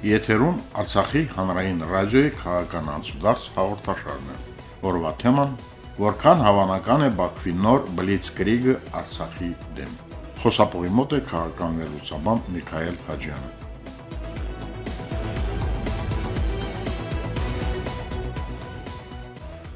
Եթերում Արցախի հանրային ռադիոյի քաղաքական անցուդարձ հաղորդաշարն է։ Օրվա թեման՝ որքան հավանական է Բաքվի նոր բլիցկրիգը Արցախի դեմ։ Խոսապողի մոտ է քաղաքական վերլուծաբան Միքայել Հաջյանը։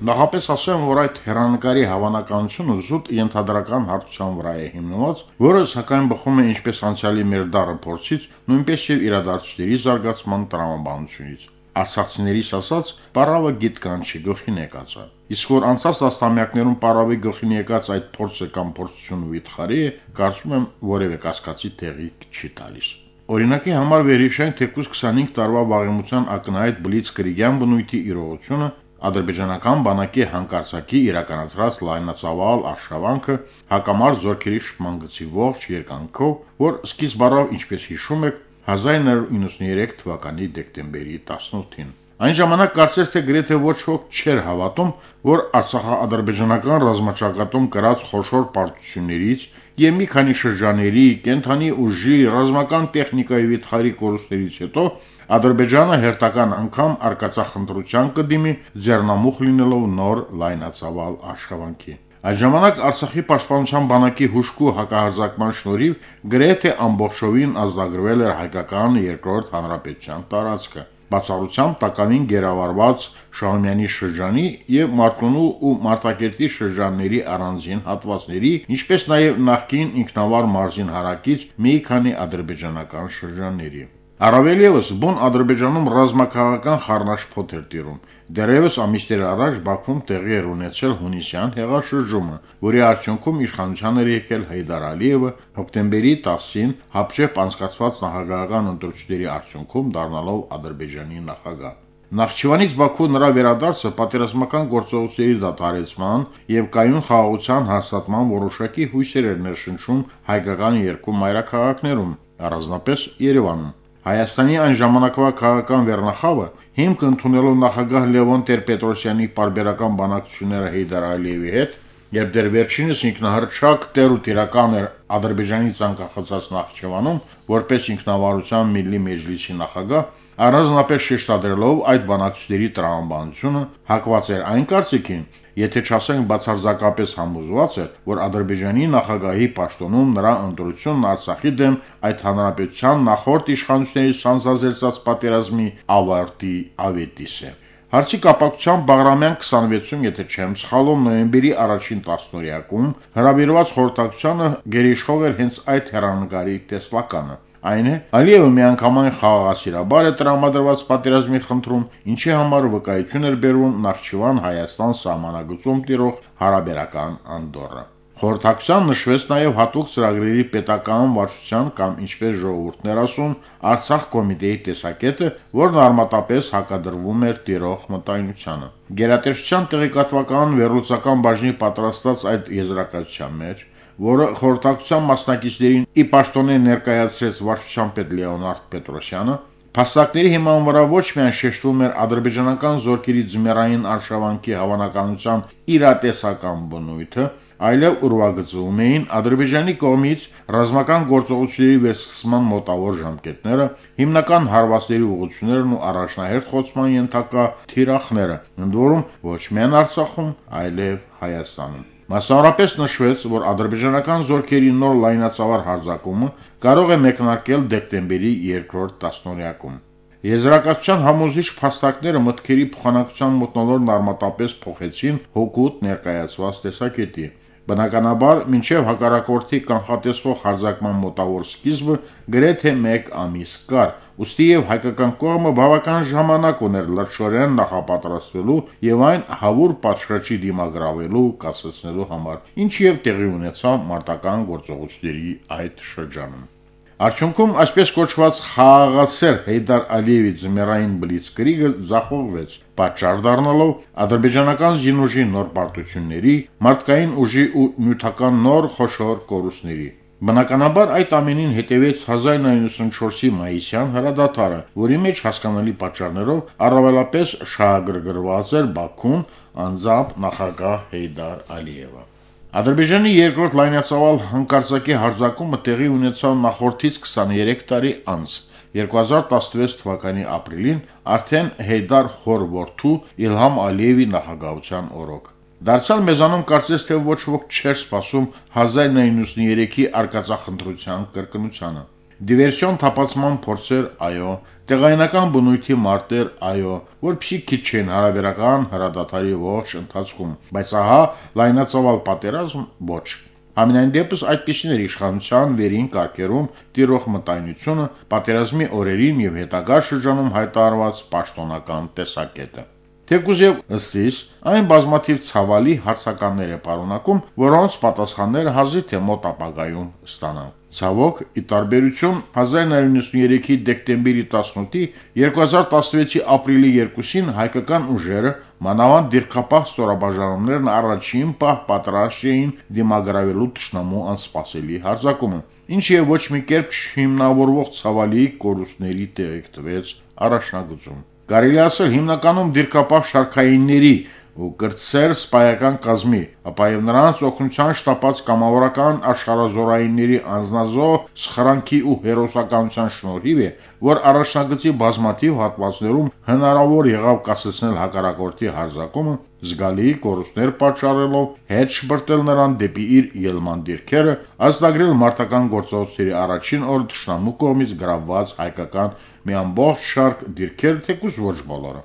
Նախապես ասեմ, որ այդ հերանեկարի հավանականությունը զուտ ենթադրական հարցության վրա է հիմնված, որը սակայն բխում է ինչպես անցյալի մեր դարը փորձից, նույնպես եւ իրադարձությունների զարգացման տրամաբանությունից։ Արցախցիներիս ասած, պարավը գիտկան չի գլխին եկած է։ Իսկ որ անցած տասնամյակներում պարավի գլխին եկած այդ փորձը կամ փորձությունը վիթխարի է, կարծում եմ որևէ կասկածի տեղի չի տալիս։ Օրինակի համար վերհիշենք թեկուզ 25 տարվա վաղեմության ակնհայտ բլից կրիգյան բնույթի իրողությունը, ադրբեջանական բանակի հանկարծակի իրականացրած լայնածավալ արշավանքը հակամարտ զորքերի շփման գծի ողջ երկանքով, որ սկիզբ առավ, ինչպես հիշում եք, 1993 թվականի դեկտեմբերի 18-ին։ Այն ժամանակ կարծես թե գրեթե ոչ ոք չէր հավատում, որ Արցախա-ադրբեջանական ռազմաճակատում կրած խոշոր պարտություններից եւ մի քանի շրջաների կենթանի ուժի ռազմական տեխնիկայի վիթխարի կորուստներից հետո Ադրբեջանը հերթական անգամ արկածախնդրության կդիմի ձեռնամուխ լինելով նոր լայնածավալ աշխատանքի։ Այդ ժամանակ Արցախի պաշտպանության բանակի հուշկու հակահարձակման շնորհիվ գրեթե ամբողջովին ազդագրվել էր հայկական երկրորդ հանրապետության տարածքը բացառությամբ տականին գերավարված Շահումյանի շրջանի եւ Մարտունու ու Մարտակերտի շրջանների առանձին հատվածների, ինչպես նաեւ նախկին ինքնավար մարզին հարակից մի քանի ադրբեջանական շրջանների։ Առավել եւս բուն Ադրբեջանում ռազմաքաղաքական խառնաշփոթ էր տիրում։ Դեռևս ամիսներ առաջ Բաքվում տեղի էր ունեցել հունիսյան հեղաշրջումը, որի արդյունքում իշխանության էր եկել Հայդար Ալիևը հոկտեմբերի 10-ին հապշեպ անցկացված նախագահական ընտրությունների արդյունքում դառնալով Ադրբեջանի նախագահ։ Նախճիվանից Բաքու նրա վերադարձը պատերազմական գործողությունների դադարեցման եւ կայուն խաղաղության հաստատման որոշակի հույսեր էր ներշնչում հայկական երկու մայրաքաղաքներում, առանձնապես Երևանում։ Հայաստանի այն ժամանակվա քաղաքական վերնախավը հիմք ընդունելով նախագահ Լևոն Տեր-Պետրոսյանի պարբերական բանակցությունները Հեյդար Ալիևի հետ, երբ դեռ վերջինս ինքնահռչակ տեր ու տիրական էր Ադրբեջանի ցանկախացած Նախճեվանում որպես ինքնավարության Միլլի Մեջլիսի նախագահ, առանձնապես շեշտադրելով այդ բանակցությունների տրամաբանությունը, հակված էր այն կարծիքին, եթե չասենք բացարձակապես համոզված էր, որ Ադրբեջանի նախագահի պաշտոնում նրա ընտրությունն Արցախի դեմ այդ հանրապետության նախորդ իշխանությունների սանձազերծած պատերազմի ավարտի ավետիս է։ Հարցի կապակցությամբ Բաղրամյան 26-ում, եթե չեմ սխալվում, նոյեմբերի առաջին տասնօրյակում հրավիրված խորհրդակցությանը գերիշխող էր հենց այդ հերանեկարի տեսլականը։ Այն է, Ալիևը միանգամայն խաղաղասիրաբար է տրամադրված պատերազմի խնդրում, ինչի համար վկայություն էր բերվում Նախճիվան Հայաստան սահմանագծում տիրող հարաբերական անդորը։ Խորհրդակցության նշվեց նաև հատուկ ծրագրերի պետական վարչության կամ ինչպես ժողովուրդն էր ասում, Արցախ կոմիտեի տեսակետը, որն արմատապես հակադրվում էր տիրող մտայնությանը։ Գերատեսչության տեղեկատվական վերլուծական բաժնի պատրաստած այդ եզրակացության մեջ որը խորհրդակցության մասնակիցներին ի պաշտոնե ներկայացրեց վարչության պետ Լեոնարդ Պետրոսյանը, Փաստակների հիման վրա ոչ միայն շեշտվում էր ադրբեջանական զորքերի ձմեռային արշավանքի հավանականության իրատեսական բնույթը, այլև ուրվագծվում էին Ադրբեջանի կողմից ռազմական գործողությունների վերսկսման մոտավոր ժամկետները, հիմնական հարվածների ուղղություններն ու առաջնահերթ խոցման ենթակա թիրախները, ընդ որում ոչ միայն Արցախում, այլև Հայաստանում։ Մասնավորապես նշվեց, որ ադրբեջանական զորքերի նոր լայնածավալ հարձակումը կարող է մեկնարկել դեկտեմբերի 2-րդ տասնօրյակում։ Եզրակացության համոզիչ փաստարկները մտքերի փոխանակության մտնոլորտն արմատապես փոխեցին հոգուտ ներկայացված տեսակետի։ Բնականաբար, մինչև հակառակորդի կանխատեսվող հարձակման մոտավոր սկիզբը գրեթե 1 ամիս կար, ուստի եւ հայկական կողմը բավական ժամանակ ուներ լրջորեն նախապատրաստվելու եւ այն հավուր պատշրաճի դիմագրավելու, կասեցնելու համար, ինչի եւ տեղի ունեցավ մարտական գործողությունների այդ շրջանում։ Արդյունքում այսպես կոչված խաղաղասեր Հեյդար Ալիևի ձմեռային բլիցկրիգը ձախողվեց, պատճառ դառնալով ադրբեջանական զինուժի նոր պարտությունների, մարդկային ուժի ու նյութական նոր խոշոր կորուստների։ Բնականաբար այդ ամենին հետևեց 1994-ի մայիսյան հրադադարը, որի մեջ հասկանալի պատճառներով առավելապես շահագրգռված էր Բաքուն անձամբ նախագահ Հեյդար Ալիևը։ Ադրբեջանի երկրորդ լայնածավալ հանկարծակի հարձակումը տեղի ունեցավ նախորդից 23 տարի անց 2016 թվականի ապրիլին արդեն Հեյդար Խոր որդու Իլհամ Ալիևի նախագահության օրոք։ Դարձյալ մեզանում կարծես թե ոչ ոք չէր սպասում 1993-ի արկածախնդրության կրկնությանը։ Դիվերսիոն թափածման փորձեր, այո, տեղայնական բնույթի մարտեր, այո, որpիսի քիչ չեն հարաբերական հրադադարի ողջ ընթացքում, բայց ահա լայնածավալ պատերազմ ոչ։ Համենայն դեպս այդպիսին էր իշխանության վերին կարգերում տիրող մտայնությունը պատերազմի օրերին եւ հետագա շրջանում հայտարարված պաշտոնական տեսակետը։ Թեկուզ եւ ըստիս այն բազմաթիվ ցավալի հարցականներ է պարունակում, որոնց պատասխանները հազիվ թե մոտ ապագայում ստանան։ Ցավոք, ի տարբերություն 1993-ի դեկտեմբերի 18-ի 2016-ի ապրիլի 2-ին հայկական ուժերը մանավանդ դիրքապահ ստորաբաժանումներն առաջին պահ պատրաստ էին դիմագրավելու ճշնամու անսպասելի հարձակումը, ինչի ոչ մի կերպ չհիմնավորվող ցավալի կորուստների տեղիք տվեց առաջնագծում։ Կարելի ասել հիմնականում դիրքապահ շարքայինների ու կրտսեր սպայական կազմի, ապա եւ նրանց օգնության շտապած կամավորական աշխարազորայինների անznազո սխրանքի ու հերոսականության շնորհիվ է, որ առաջնագծի բազմաթիվ հատվածներում հնարավոր եղավ կասեցնել հակառակորդի հարձակումը, զգալի կորուստներ պատճառելով հետ շպրտել նրան դեպի իր ելման դիրքերը, ազդագրել մարտական գործողությունների առաջին օր ճշնամու կողմից գրավված հայկական մի ամբողջ շարք դիրքեր, թեկուզ ոչ բոլորը։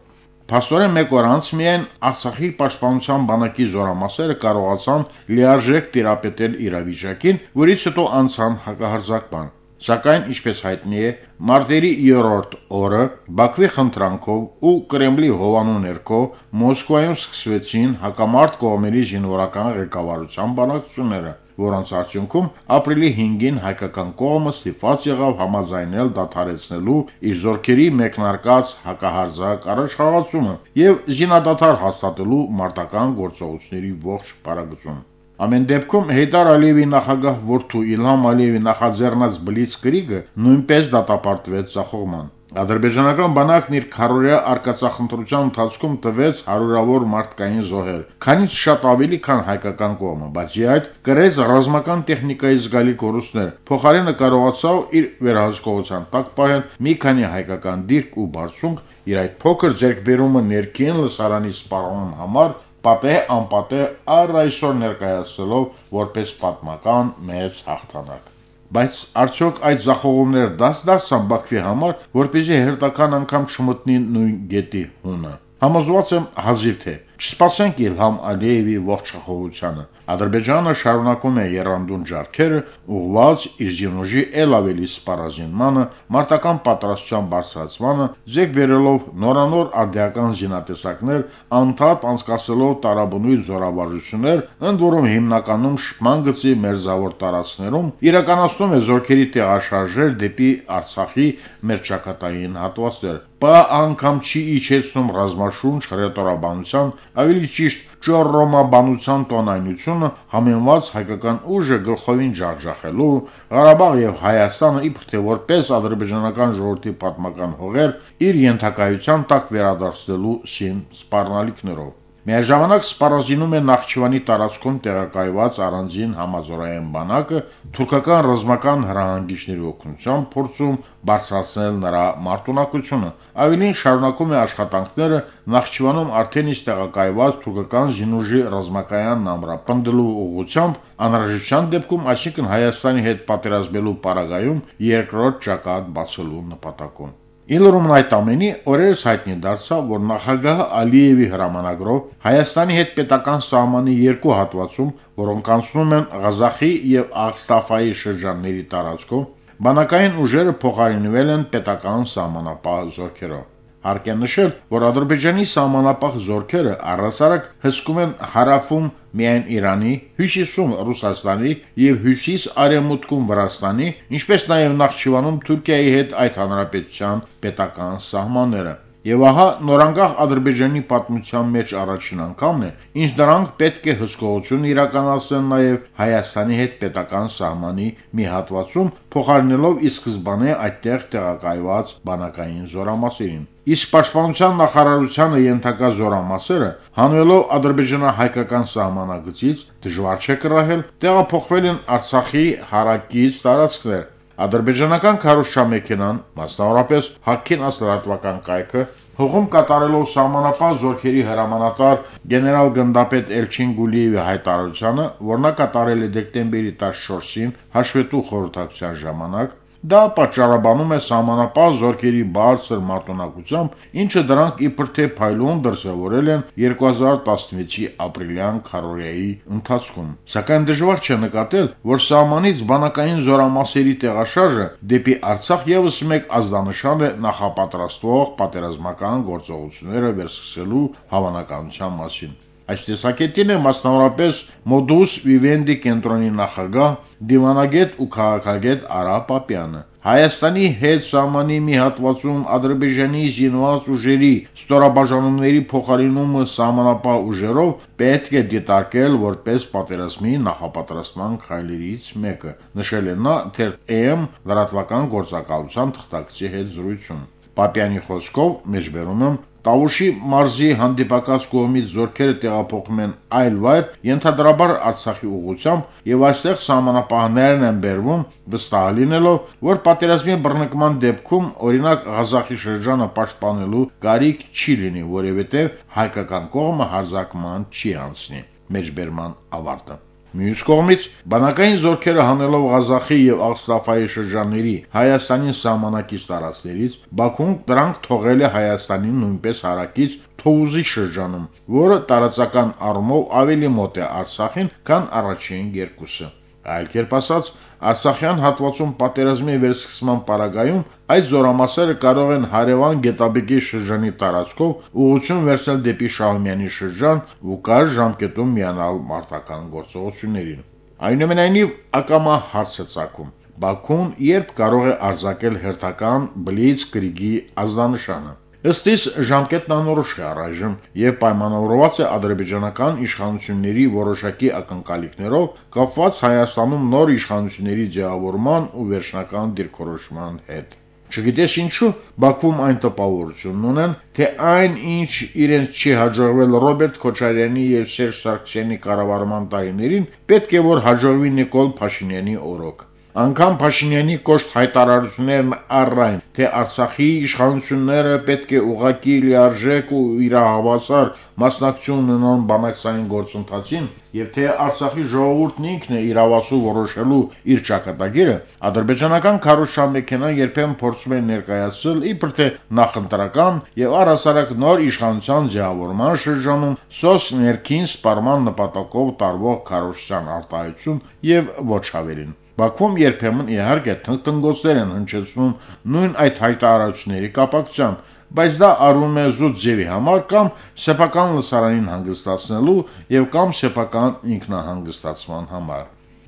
Փաստորեն մեկ օր անց միայն Արցախի պաշտպանության բանակի զորամասերը կարողացան լիարժեք տիրապետել իրավիճակին, որից հետո անցան հակահարձակման։ Սակայն, ինչպես հայտնի է, մարտերի 3-րդ օրը Բաքվի խնդրանքով ու Կրեմլի հովանու ներքո Մոսկվայում սկսվեցին հակամարտ կողմերի զինվորական ղեկավարության բանակցությունները, որոնց արդյունքում ապրիլի 5-ին հայկական կողմը ստիպված եղավ համաձայնել դադարեցնելու իր զորքերի մեկնարկած հակահարձակ առաջխաղացումը եւ զինադադար հաստատելու մարտական գործողությունների ողջ պարագծում։ Ամեն դեպքում Հեյդար Ալիևի նախագահ որդու Իլհամ Ալիևի նախաձեռնած Բլիցկրիգը նույնպես դատապարտվեց ցախողման։ Ադրբեջանական բանակն իր քարորյա արկածախնդրության ընթացքում տվեց հարյուրավոր մարդկային զոհեր, քանից շատ ավելի, քան հայկական կողմը, բացի այդ կրեց ռազմական տեխնիկայի զգալի կորուստներ։ Փոխարենը կարողացավ իր վերահսկողության տակ պահել մի քանի հայկական դիրք ու բարձունք իր այդ փոքր ձերկբերումը ներքին լսարանի սպառման համար պատեհ անպատեհ առ այսօր ներկայացնելով որպես պատմական մեծ հաղթանակ։ Բայց արդյոք այդ զախողումները դաս դարձան Բաքվի համար, որպեսզի հերթական անգամ չմտնի նույն գետի հունը։ Համոզված եմ հազիվ թե Չսպասենք Իլհամ Ալիևի ողջախոհությանը։ Ադրբեջանը շարունակում է երանդուն ջարքերը ուղված իր զինուժի ել ավելի սպառազինմանը, մարտական պատրաստության բարձրացմանը, ձեկ վերելով նորանոր արդիական զինատեսակներ, անդադ անցկացելով տարաբնույթ զորավարժություններ, ընդ որում հիմնականում շփման գծի մերձավոր տարածքներում, իրականացնում է զորքերի տեղաշարժեր դեպի Արցախի մերճակատային հատվածներ, բա անգամ չի իջեցնում ռազմաշունչ հրետորաբանության, ավելի ճիշտ ճոռոմաբանության տոնայնությունը համեմված հայկական ուժը գլխովին ջախջախելու Ղարաբաղ եւ Հայաստանը իբր թե որպես ադրբեջանական ժողովրդի պատմական հողեր իր ենթակայության տակ վերադարձնելու սին սպառնալիքներով։ Միաժամանակ սպառազինում է Նախճիվանի տարածքում տեղակայված առանձին համազորային բանակը թուրքական ռազմական հրահանգիչների օգնությամբ փորձում բարձրացնել նրա մարտունակությունը։ Ավելին շարունակում է աշխատանքները Նախճիվանում արդեն իսկ տեղակայված թուրքական զինուժի ռազմակայանն ամրապնդելու ուղղությամբ անհրաժեշտության դեպքում, այսինքն Հայաստանի հետ պատերազմելու պարագայում երկրորդ ճակատ բացելու նպատակով։ Իլրումն այդ ամենի օրերս հայտնի դարձավ, որ նախագահ Ալիևի հրամանագրով Հայաստանի հետ պետական սահմանի երկու հատվածում, որոնք անցնում են Ղազախի եւ Աղստաֆայի շրջանների տարածքով, բանակային ուժերը փոխարինվել են պետական սահմանապահ զորքերով։ Հարկ է նշել, որ Ադրբեջանի սահմանապահ զորքերը առասարակ հսկում են հարավում միայն Իրանի, հյուսիսում Ռուսաստանի եւ հյուսիս-արևմուտքում Վրաստանի, ինչպես նաեւ Նախճիվանում Թուրքիայի հետ այդ հանրապետության պետական սահմանները։ Եվ ահա նորանգախ Ադրբեջանի պատմության մեջ առաջին անգամն է, ինչ դրանք պետք է հսկողություն իրականացնեն նաև Հայաստանի հետ պետական սահմանի մի հատվածում, փոխարինելով ի սկզբանե այդտեղ տեղակայված բանակային զորամասերին։ Իսկ Պաշտպանության նախարարությանը ենթակա զորամասերը, հանվելով ադրբեջանա-հայկական սահմանագծից, դժվար չէ կռահել, տեղափոխվել են Արցախի հարակից տարածքներ, Ադրբեջանական քարոզչամեքենան, մասնավորապես Հաքքին ասլրատվական կայքը, հողում կատարելով սահմանապահ զորքերի հրամանատար գեներալ գնդապետ Էլչին Գուլիևի հայտարարությանը, որ նա կատարել է դեկտեմբերի 14-ին հաշվետու խորհրդակցության ժամանակ, Դա պատճառաբանում է սահմանապահ զորքերի բարձր մարտունակությամբ, ինչը դրանք իբր թե փայլուն դրսևորել են 2016-ի ապրիլյան քարորիայի ընթացքում։ Սակայն դժվար չէ նկատել, որ սահմանից բանակային զորամասերի տեղաշարժը դեպի Արցախ եւս մեկ ազդանշան է նախապատրաստվող պատերազմական գործողությունները վերսկսելու հավանականության մասին։ Այս տեսակետին է մասնավորապես Modus Vivendi կենտրոնի նախագահ, դիվանագետ ու քաղաքագետ Արա Պապյանը։ Հայաստանի հետ սահմանի մի հատվածում Ադրբեջանի զինված ուժերի ստորաբաժանումների փոխարինումը սահմանապահ ուժերով պետք է դիտարկել որպես պատերազմի նախապատրաստման քայլերից մեկը, նշել է նա թերթ.am լրատվական գործակալության թղթակցի հետ զրույցում։ Պապյանի խոսքով մեջբերում եմ Տավուշի մարզի հանդիպակաց կողմից զորքերը տեղափոխում են այլ վայր, ենթադրաբար Արցախի ուղությամբ, եւ այստեղ սահմանապահներն են բերվում, վստահ լինելով, որ պատերազմի բռնկման դեպքում, օրինակ Ղազախի շրջանը պաշտպանելու կարիք չի լինի, որովհետեւ հայկական կողմը հարձակման չի անցնի։ Մեջբերման ավարտը Մյուս կողմից, բանակային զորքերը հանելով Ղազախի եւ Աղստաֆայի շրջանների Հայաստանի սահմանակից տարածքներից, Բաքուն դրանք թողել է Հայաստանի նույնպես հարակից Թոուզի շրջանում, որը տարածական առումով ավելի մոտ է Արցախին, քան առաջին երկուսը։ Այլ կերպ ասած, Արցախյան հատվածում պատերազմի վերսկսման պարագայում այդ զորամասերը կարող են հարևան Գետաբեկի շրջանի տարածքով ուղղություն վերցնել դեպի Շահումյանի շրջան ու կար ժամկետում միանալ մարտական գործողություններին։ Այնուամենայնիվ ակամա հարց է ցակում. Բաքուն երբ կարող է արձակել հերթական բլից կրիգի ազդանշանը։ Ըստ իս ժամկետն անորոշ է առայժմ եւ պայմանավորված է ադրբեջանական իշխանությունների որոշակի ակնկալիքներով կապված Հայաստանում նոր իշխանությունների ձևավորման ու վերջնական դիրքորոշման հետ։ Չգիտես ինչու Բաքվում այն տպավորությունն ունեն, թե այն, ինչ իրենց չի հաջողվել Ռոբերտ Քոչարյանի եւ Սերժ Սարգսյանի կառավարման տարիներին, պետք է որ հաջողվի Նիկոլ Փաշինյանի օրոք։ Անկամ Փաշինյանի կոշտ հայտարարություններն առայն, թե Արցախի իշխանությունները պետք է ուղակի լիարժեք ու իրահավասար մասնակցություն ունենան բանակցային գործընթացին, եւ թե Արցախի ժողովուրդն ինքն է իրավասու որոշելու իր ճակատագիրը, ադրբեջանական քարոզչամեքենան երբեմն փորձում է ներկայացնել իբր թե նախընտրական եւ առհասարակ նոր իշխանության ձևավորման շրջանում սոս ներքին սպառման նպատակով տարվող քարոզչության արտահայտություն եւ ոչ ավելին։ Բաքվում երբեմն իհարկե տնտանգոցներ են հնչեցնում նույն այդ հայտարարությունների կապակցությամբ, բայց դա արվում է զուտ ձևի համար կամ սեփական լսարանին հանգստացնելու եւ կամ սեփական ինքնահանգստացման համար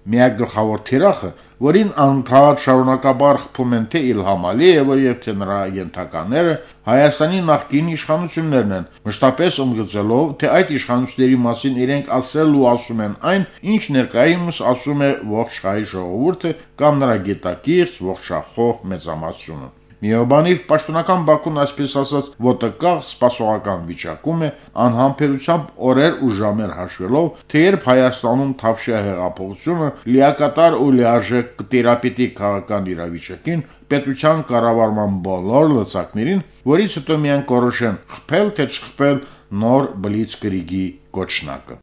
միակ գլխավոր թիրախը, որին անընդհատ շարունակաբար խփում են թե Իլհամ Ալիևը եւ թե նրա ենթակաները, Հայաստանի նախկին իշխանություններն են, մշտապես ընդգծելով, թե այդ իշխանությունների մասին իրենք ասել ու ասում են այն, ինչ ներկայումս ասում է ողջ հայ ժողովուրդը կամ նրա գետակից ողջախոհ մեծամասնությունը։ Միաբանիվ պաշտոնական Բաքուն այսպես ասած ոտկաղ սպասողական վիճակում է անհամբերությամբ օրեր ու ժամեր հաշվելով, թե երբ Հայաստանում թավշյա հեղափոխությունը լիակատար ու լիարժեք կտիրապետի քաղաքական իրավիճակին, պետության կառավարման բոլոր լծակներին, որից հետո միայն կորոշեն խփել թե չխփել նոր բլիցկրիգի կոչնակը։